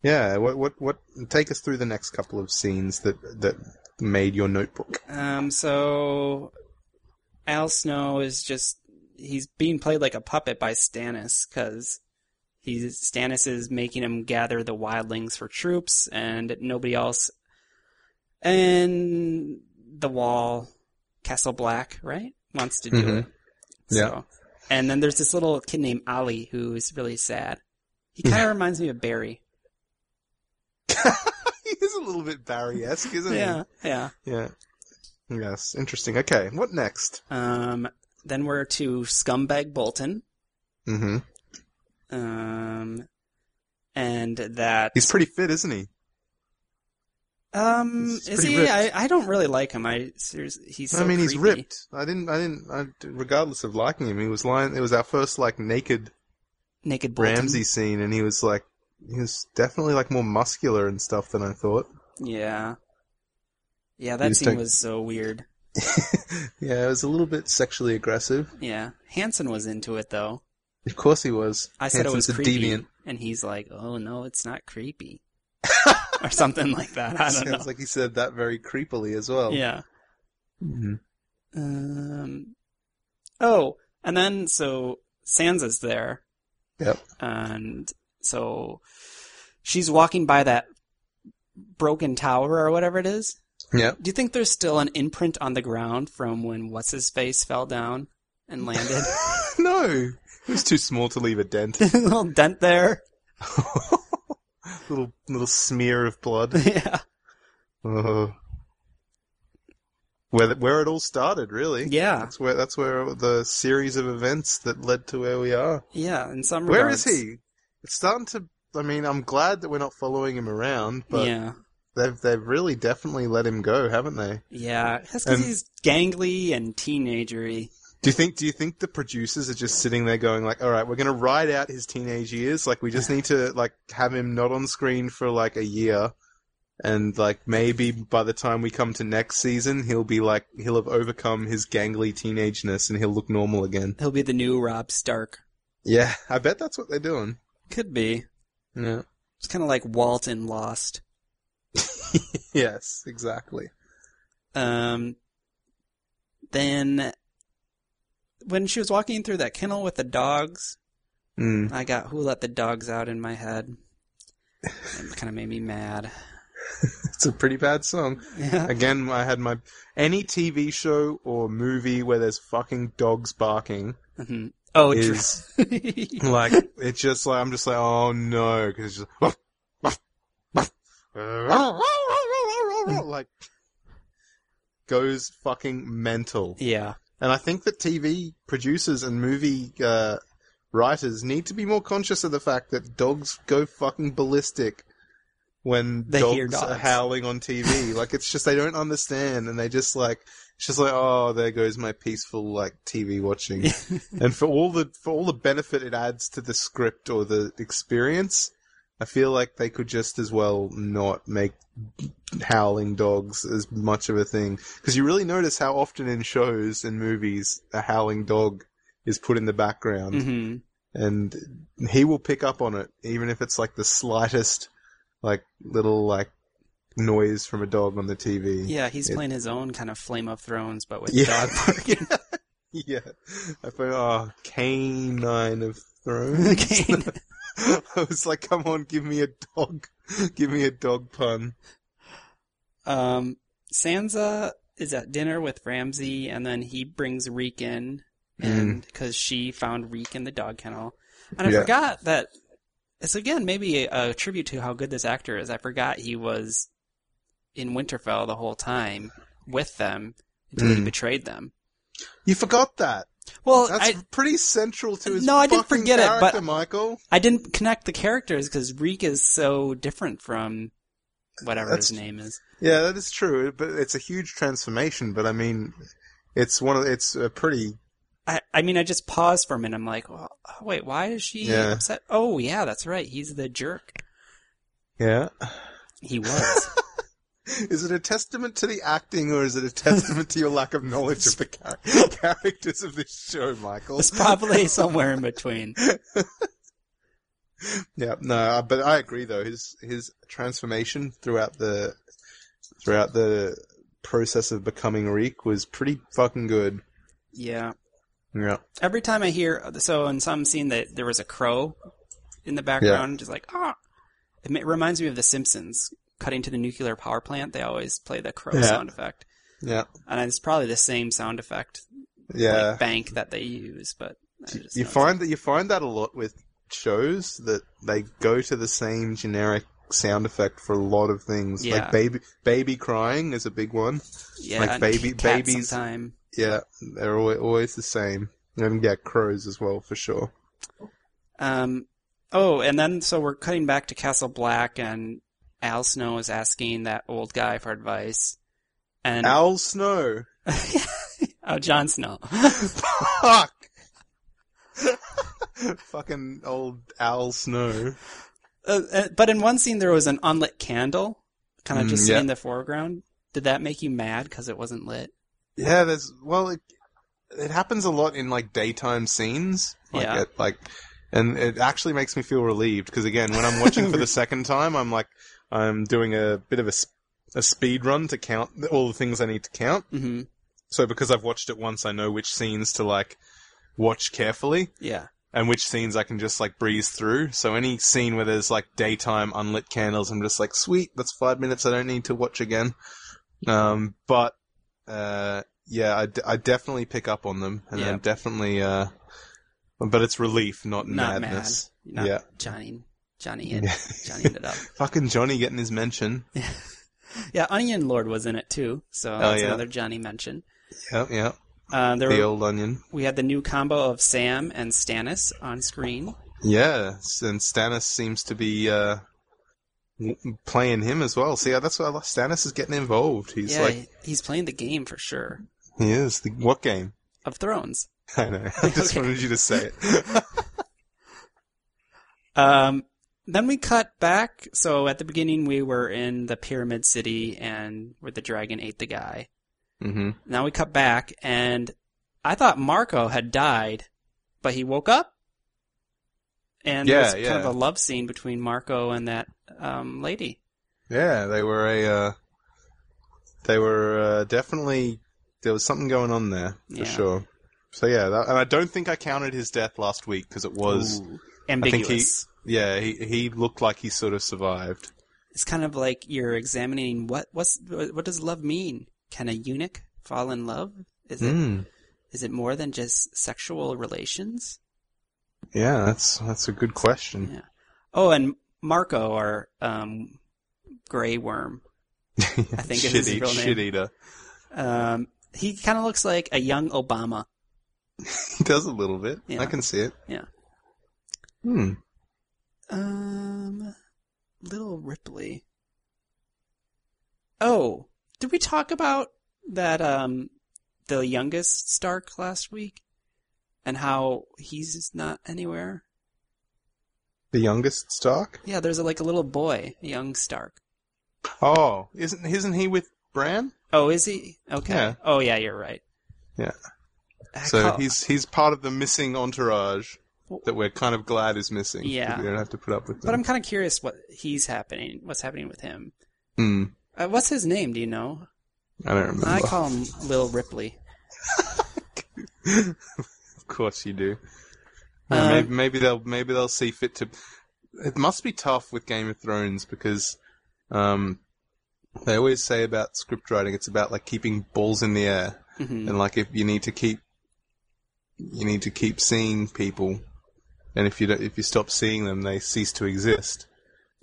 yeah. What what what? Take us through the next couple of scenes that that made your notebook. Um, so Al Snow is just he's being played like a puppet by Stannis because he's Stannis is making him gather the wildlings for troops, and nobody else. And the Wall, Castle Black, right, wants to do Mhm. it. Yeah. So, and then there's this little kid named Olly who is really sad. He kind of reminds me of Barry. he is a little bit Barry-esque, isn't Yeah, yeah. he? Yeah. Yes. Interesting. Okay. What next? Um, then we're to Scumbag Bolton. Mm hmm Um, and that He's pretty fit, isn't he? um he's is he? ripped. I, I don't really like him. I seriously, he's. So I mean, he's ripped. I didn't. I didn't. I, regardless of liking him, he was lying. It was our first like naked Naked Bolton. Ramsay scene, and he was like, he was definitely like more muscular and stuff than I thought. Yeah. Yeah, that scene don't- was so weird. yeah, it was a little bit sexually aggressive. Yeah, Hanson was into it though. Of course, he was. I said it was creepy, deviant. and he's like, "Oh no, it's not creepy," or something like that. I don't Sounds know. like he said that very creepily as well. Yeah. Mhm. Um. Oh, and then so Sansa's there, Yep. and so she's walking by that broken tower or whatever it is. Yep. Do you think there's still an imprint on the ground from when what's his face fell down and landed? no, he was too small to leave a dent. a little dent there. little little smear of blood. yeah. Oh. Where where it all started, really. Yeah. That's where that's where the series of events that led to where we are. Yeah. In some Where regards. is he? It's starting to. I mean, I'm glad that we're not following him around, but yeah. they've they've really definitely let him go, haven't they? Yeah. That's because he's gangly and teenagery. Do you think? Do you think the producers are just sitting there going like, "All right, we're going to ride out his teenage years. Like, we just need to like have him not on screen for like a year, and like maybe by the time we come to next season, he'll be like he'll have overcome his gangly teenageness and he'll look normal again." He'll be the new Robb Stark. Yeah, I bet that's what they're doing. Could be. Yeah. It's kind of like Walt in Lost. Yes, exactly. Um, then when she was walking through that kennel with the dogs, Mm. I got "Who Let the Dogs Out" in my head. It kind of made me mad. It's a pretty bad song. Yeah. Again, I had my any TV show or movie where there's fucking dogs barking. hmm Oh. Is- like it's just like I'm just like oh no because it's just like goes fucking mental yeah. and I think that TV producers and movie uh, writers need to be more conscious of the fact that dogs go fucking ballistic when They dogs, hear are howling on TV. like it's just they don't understand and they just like it's just like oh there goes my peaceful like TV watching. and for all the for all the benefit it adds to the script or the experience, I feel like they could just as well not make howling dogs as much of a thing. Because you really notice how often in shows and movies a howling dog is put in the background. Hmm and he will pick up on it even if it's like the slightest like little like noise from a dog on the TV. Yeah, he's It- playing his own kind of Flame of Thrones, but with Yeah. dog barking. yeah. I thought, oh, canine of thrones. I was like, come on, give me a dog. Give me a dog pun. Um, Sansa is at dinner with Ramsay, and then he brings Reek in, Mm. and because she found Reek in the dog kennel. And I Yeah. forgot that it's again maybe a, a tribute to how good this actor is. I forgot he was in Winterfell the whole time with them until he Mm. betrayed them. You forgot that. Well, That's I pretty central to his No, I didn't forget it, but- Michael. I didn't connect the characters because Reek is so different from whatever That's- his name is. Yeah, that is true, but it's a huge transformation. But I mean, it's one of it's a pretty I, I mean, I just paused for a minute. I'm like, well, wait, why is she Yeah. upset? Oh, yeah, that's right. He's the jerk. yeah. He was. Is it a testament to the acting, or is it a testament to your lack of knowledge of the char- characters of this show, Michael? it's probably somewhere in between. Yeah, no, uh, but I agree though. His his transformation throughout the throughout the process of becoming Reek was pretty fucking good. Yeah. Yeah, Every time I hear, so in some scene that there was a crow in the background, just like, ah, it reminds me of The Simpsons. Cutting to the nuclear power plant, they always play the crow Yeah. sound effect. yeah, And it's probably the same sound effect, yeah. like bank that they use, but I you find that you find that a lot with shows that they go to the same generic sound effect for a lot of things. Yeah. Like baby baby crying is a big one. yeah, like and baby- cat babies- sometime. Yeah, they're always, always the same. And yeah, crows as well for sure. Um, oh, and then so we're cutting back to Castle Black, and Al Snow is asking that old guy for advice, and Al Snow. oh, Jon Snow. Fuck. Fucking old Al Snow. Uh, uh, but in one scene, there was an unlit candle, kind of Mm, just yeah. in the foreground. Did that make you mad because it wasn't lit? Yeah, there's well, it, it happens a lot in like daytime scenes. Like Yeah. It, like, and it actually makes me feel relieved because again, when I'm watching for the second time, I'm like, I'm doing a bit of a, a speed run to count all the things I need to count. hmm So because I've watched it once, I know which scenes to like watch carefully. Yeah. and which scenes I can just like breeze through. So any scene where there's like daytime unlit candles, I'm just like, sweet, that's five minutes I don't need to watch again. Um, but uh, yeah, I, d- I definitely pick up on them, and Yeah. I'm definitely. Uh, but it's relief, not, Not madness. mad. Not Yeah. Johnny. Johnny hit. Yeah. Johnny it up. Fucking Johnny getting his mention. Yeah, Onion Lord was in it too, so Oh, that's yeah. another Johnny mention. Yep, yep. Uh, there The were, old onion. we had the new combo of Sam and Stannis on screen. Yeah, and Stannis seems to be uh, playing him as well. See, that's why Stannis is getting involved. He's yeah, like, he's playing the game for sure. he is. The, what game? Of Thrones. I know. I just Okay. wanted you to say it. Um, then we cut back. So at the beginning, we were in the Pyramid City and where the dragon ate the guy. hmm Now we cut back, and I thought Marco had died, but he woke up. And Yeah, there's kind of a love scene between Marco and that um, lady. Yeah, they were a. Uh, they were uh, definitely there was something going on there for Yeah. sure. So yeah, that, and I don't think I counted his death last week because it was. Ooh, I think he. ambiguous. Yeah, he he looked like he sort of survived. It's kind of like you're examining what what's what does love mean? Can a eunuch fall in love? Is it Mm. is it more than just sexual relations? Yeah, that's that's a good question. Yeah. Oh, and Marco, our um, Grey Worm, I think is shit, his eat- real name. shit eater. um, he kind of looks like a young Obama. He does a little bit. Yeah. I can see it. Yeah. Hmm. Um, Little Ripley. Oh, did we talk about that? Um, the youngest Stark last week, and how he's not anywhere. The youngest Stark. Yeah, there's a, like a little boy, a young Stark. Oh, isn't isn't he with Bran? Oh, is he? Okay. Yeah. Oh, yeah, you're right. Yeah. I So call- he's he's part of the missing entourage that we're kind of glad is missing. Yeah. we don't have to put up with But. I'm kind of curious what he's happening. What's happening with him? Hmm. Uh, what's his name? Do you know? I don't remember. I call him Lil Ripley. Of course you do. Um, maybe, maybe they'll maybe they'll see fit to. It must be tough with Game of Thrones because um, they always say about script writing it's about like keeping balls in the air hmm and like if you need to keep you need to keep seeing people and if you don't, if you stop seeing them, they cease to exist.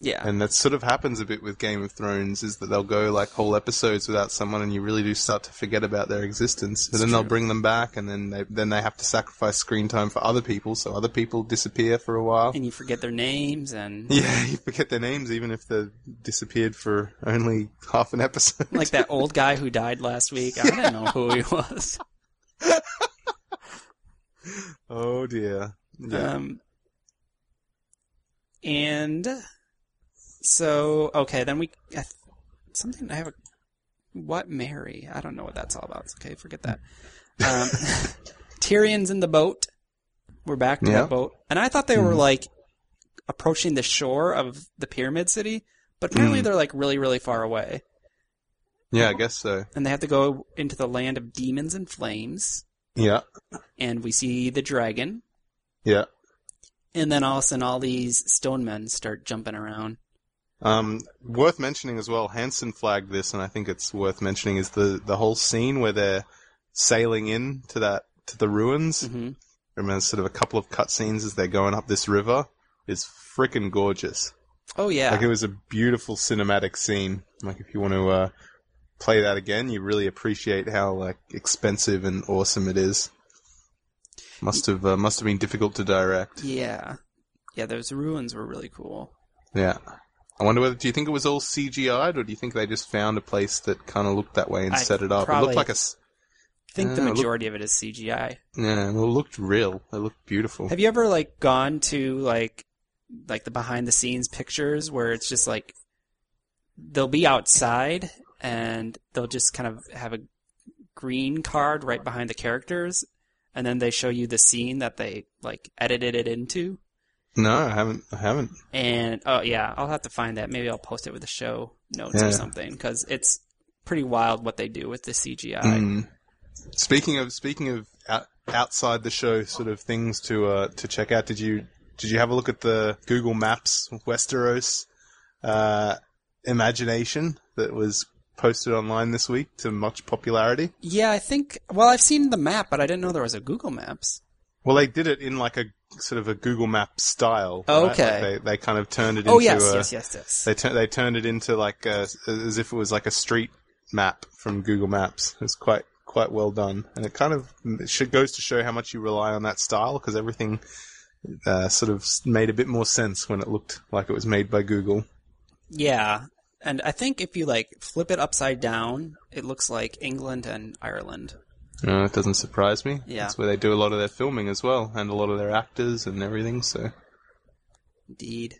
Yeah. And that sort of happens a bit with Game of Thrones, is that they'll go like whole episodes without someone, and you really do start to forget about their existence. And then they'll bring them back, and then they then they have to sacrifice screen time for other people, so other people disappear for a while. and you forget their names and Yeah, you forget their names even if they've disappeared for only half an episode. like that old guy who died last week. I didn't know who he was. oh dear. Yeah. Um, and so okay, then we I th- something I have a what Mary? I don't know what that's all about. Okay, forget that. Um, Tyrion's in the boat. We're back to Yeah. the boat, and I thought they were like approaching the shore of the pyramid city, but apparently Mm. they're like really, really far away, yeah, I guess so. and they have to go into the land of demons and flames. Yeah. And we see the dragon, Yeah. and then all of a sudden, all these stone men start jumping around. Um, worth mentioning as well, Hansen flagged this, and I think it's worth mentioning is the, the whole scene where they're sailing in to that to the ruins. hmm And there's sort of a couple of cutscenes as they're going up this river. is freaking gorgeous. Oh yeah, Like it was a beautiful cinematic scene. Like if you want to uh, play that again, you really appreciate how like expensive and awesome it is. Must have uh, must have been difficult to direct. yeah, yeah. Those ruins were really cool. Yeah. I wonder whether do you think it was all CGI'd or do you think they just found a place that kind of looked that way and I set it up? It looked like a I think the Uh, look- majority of it is CGI. yeah, well, it looked real. It looked beautiful. Have you ever like gone to like like the behind the scenes pictures where it's just like they'll be outside and they'll just kind of have a green card right behind the characters and then they show you the scene that they like edited it into No, I haven't. I haven't. and oh yeah i'll have to find that maybe i'll post it with the show notes Yeah. or something because it's pretty wild what they do with the cgi Mm. Speaking of speaking of out, outside the show sort of things to uh, to check out, did you did you have a look at the Google Maps Westeros uh, imagination that was posted online this week to much popularity? yeah i think well i've seen the map but i didn't know there was a google maps Well, they did it in like a sort of a Google Map style. Oh, right? okay. Like they they kind of turned it into oh yes a, yes yes yes They tur- they turned it into like a, as if it was like a street map from Google Maps. It's quite quite well done, and it kind of it should, goes to show how much you rely on that style because everything uh, sort of made a bit more sense when it looked like it was made by Google. Yeah, and I think if you like flip it upside down, it looks like England and Ireland. No, it doesn't surprise me. Yeah. That's where they do a lot of their filming as well, and a lot of their actors and everything. So Indeed.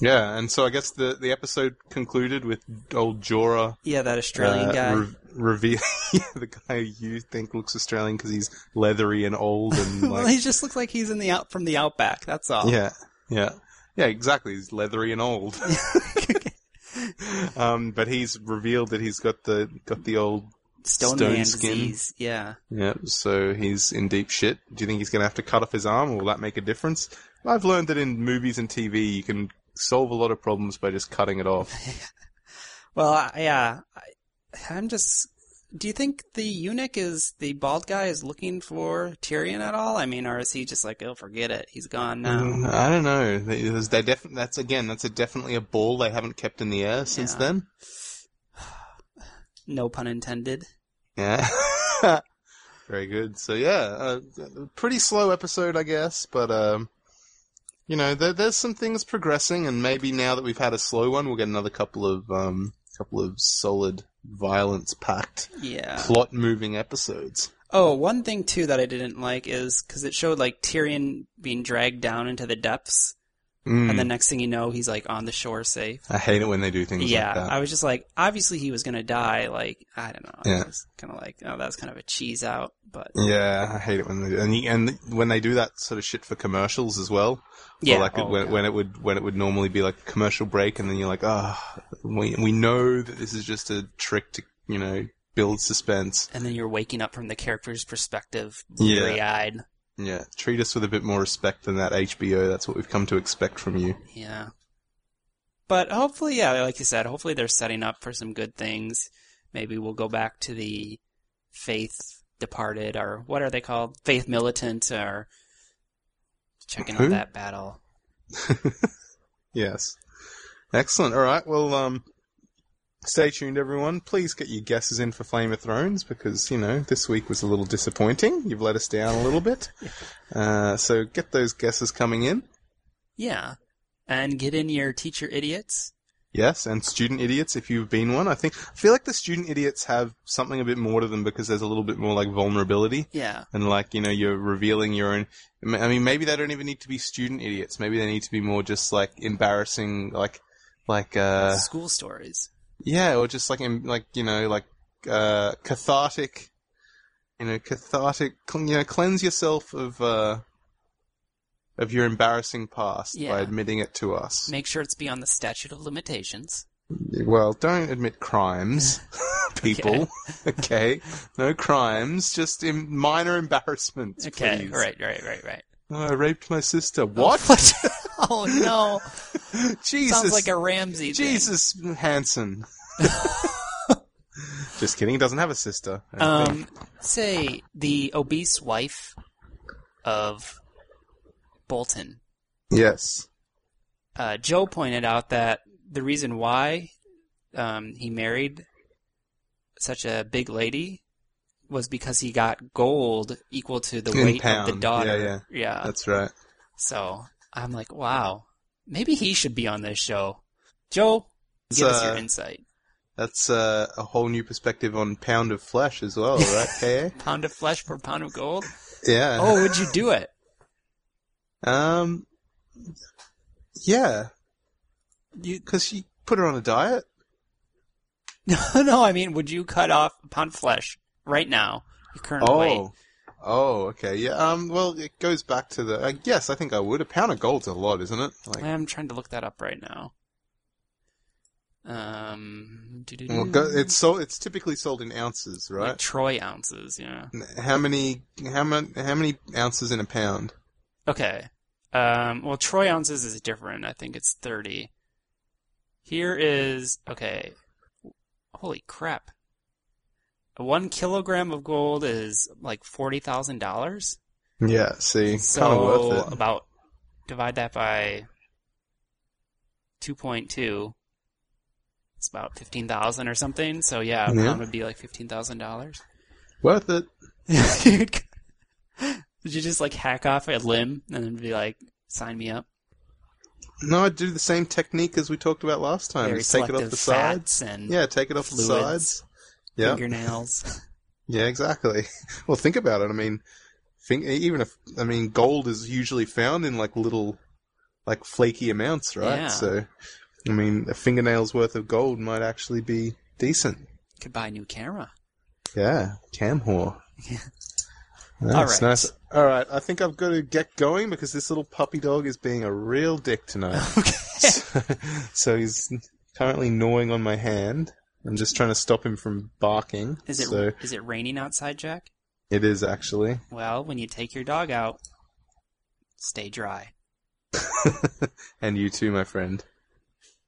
yeah, and so I guess the the episode concluded with old Jorah Yeah, that Australian uh, guy. re- reveal the guy you think looks Australian because he's leathery and old and well, he just looks like he's in the out from the outback. That's all. yeah yeah yeah exactly he's leathery and old um but he's revealed that he's got the got the old Stone, Stone Man skin. disease. Yeah. yeah so he's in deep shit do you think he's gonna have to cut off his arm or will that make a difference i've learned that in movies and tv you can solve a lot of problems by just cutting it off Well, yeah. I, I'm just. Do you think the eunuch is the bald guy is looking for Tyrion at all? I mean, or is he just like, oh, forget it, he's gone now? Mm, I don't know. They, they def- that's again, that's a definitely a ball they haven't kept in the air since Yeah. then. No pun intended. Yeah. Very good. So yeah, uh, pretty slow episode, I guess, but um, you know, there, there's some things progressing, and maybe now that we've had a slow one, we'll get another couple of um, couple of solid, violence-packed, Yeah. plot-moving episodes. Oh, one thing too that I didn't like is because it showed like Tyrion being dragged down into the depths, Mm, and the next thing you know, he's like on the shore safe. I hate it when they do things yeah, like that. I was just like, obviously he was gonna die. Like I don't know. Yeah. I was kind of like, oh, that's kind of a cheese out. But Yeah, I hate it when they do, and and when they do that sort of shit for commercials as well. yeah, like oh, when, God. when it would when it would normally be like a commercial break, and then you're like, ah, we we know that this is just a trick to you know build suspense. and then you're waking up from the character's perspective, Yeah. bleary eyed. Yeah, treat us with a bit more respect than that HBO. That's what we've come to expect from you. Yeah. But hopefully, yeah, like you said, hopefully they're setting up for some good things. Maybe we'll go back to the faith departed, or what are they called? Faith militant, or checking Who? out that battle. Yes. Excellent. All right. Well, um, stay tuned, everyone. Please get your guesses in for Flame of Thrones because you know this week was a little disappointing. You've let us down a little bit. Uh, so get those guesses coming in. Yeah. And get in your teacher idiots. Yes, and student idiots if you've been one. I think I feel like the student idiots have something a bit more to them because there's a little bit more like vulnerability Yeah. and like you know you're revealing your own. I mean, maybe they don't even need to be student idiots. Maybe they need to be more just like embarrassing, like like uh School stories. Yeah, or just like em- like you know like uh cathartic, you know cathartic. You know, cleanse yourself of uh of your embarrassing past by admitting it to us. Make sure it's beyond the statute of limitations. Well, don't admit crimes, people. Okay, no crimes, just em- minor embarrassments. Okay. please. Right, right, right, right. Oh, I raped my sister. What? Oh no. Jesus. Sounds like a Ramsay thing. Jesus Hansen. just kidding. He doesn't have a sister. I don't think. Um, say the obese wife of Bolton. Yes. Uh, Joe pointed out that the reason why um, he married such a big lady was because he got gold equal to the In weight of the daughter. Yeah, yeah. yeah. That's right. So I'm like, wow, maybe he should be on this show. Joe, give us your uh, insight. That's uh, a whole new perspective on pound of flesh as well, right, Ka? Pound of flesh for pound of gold. yeah. Oh, would you do it? Um. Yeah, You, because you put her on a diet. no, no. I mean, would you cut off a pound of flesh right now? Your current weight. Oh. Oh, okay. Yeah. Um. Well, it goes back to the. Uh, yes, I think I would. A pound of gold's a lot, isn't it? Like, I'm trying to look that up right now. Um, well, go, it's so it's typically sold in ounces, like right? troy ounces. Yeah. How many? How many? How many ounces in a pound? Okay. Um, well, troy ounces is different. I think it's thirty. Here is okay. Holy crap! One kilogram of gold is like forty thousand dollars. Yeah. See, So kind of worth it. about divide that by two point two. It's about fifteen thousand or something. So yeah, Yeah. pound would be like fifteen thousand dollars. Worth it. Would you just like hack off a limb and then be like, "Sign me up"? No, I'd do the same technique as we talked about last time. Very Just take it off the sides. and Yeah, take it off the sides. Yeah. fingernails. Yeah, exactly. Well, think about it. I mean, think, even if I mean, gold is usually found in like little, like flaky amounts, right? Yeah. So, I mean, a fingernail's worth of gold might actually be decent. Could buy a new camera. Yeah, cam whore. Yeah. That's All right. nice. All right, I think I've got to get going because this little puppy dog is being a real dick tonight. Okay. so, so he's currently gnawing on my hand. I'm just trying to stop him from barking. Is it So is it raining outside, Jack? it is actually. Well, when you take your dog out, stay dry. and you too, my friend.